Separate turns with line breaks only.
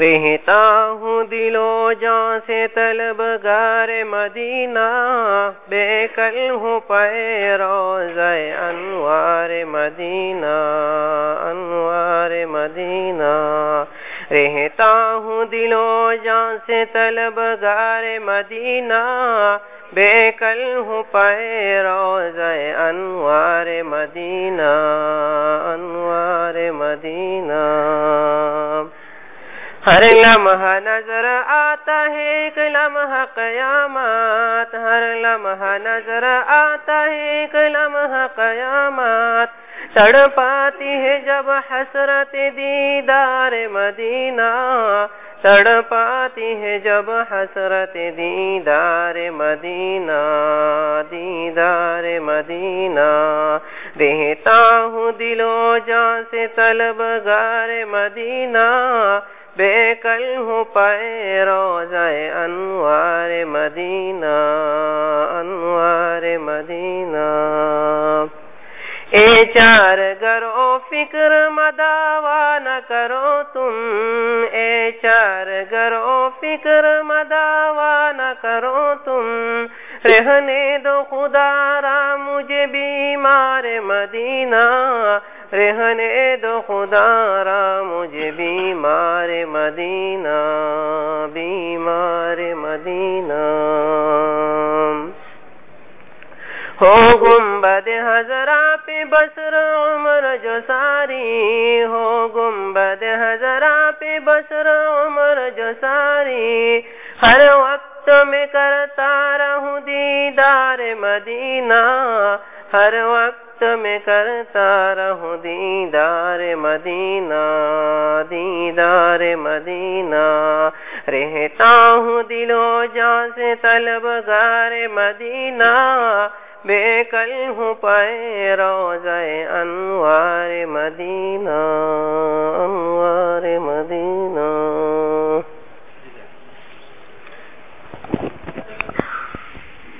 رہتا ہوں دلو جان سے طلب گار مدینہ بے کل ہوں پے روز انوار مدینہ انوار مدینہ۔ رہتا ہوں دلو جان سے طلب گار مدینہ بے کل ہوں پے روز انوار مدینہ انوار مدینہ۔ ہر لمحہ نظر آتا ہے، ایک لمحہ قیامات ہر لمحہ نظر آتا ہے، ایک لمحہ قیامات تڑ پاتی ہے جب حسرت دیدار مدینہ۔ تڑ پاتی ہے جب حسرت دیدار مدینہ۔ دیدار مدینہ۔ دیتا ہوں دلو جان سے طلب گار مدینہ۔ بے کل ہوں پائے روزائے انوار مدینہ انوار مدینہ۔ اے چار گرو فکر مداوا نہ کرو تم۔ اے چار گرو فکر مداوا نہ کرو تم۔ رہنے دو خدا را، مجھے بیمار مدینہ۔ رہنے دو خدا را، مجھے بیمار مدینہ۔ بیمار مدینہ۔ ہو گنبد حضرا پہ بسر عمر جو ساری۔ ہو گنبد حضرا پہ بسر عمر جو ساری۔ ہر وقت میں کرتا رہوں دیدار مدینہ، ہر وقت میں کرتا رہوں دیدار مدینہ دیدار مدینہ۔ رہتا ہوں دلو جان سے طلب گار مدینہ، بے کل ہوں پائے روزہ انوار مدینہ۔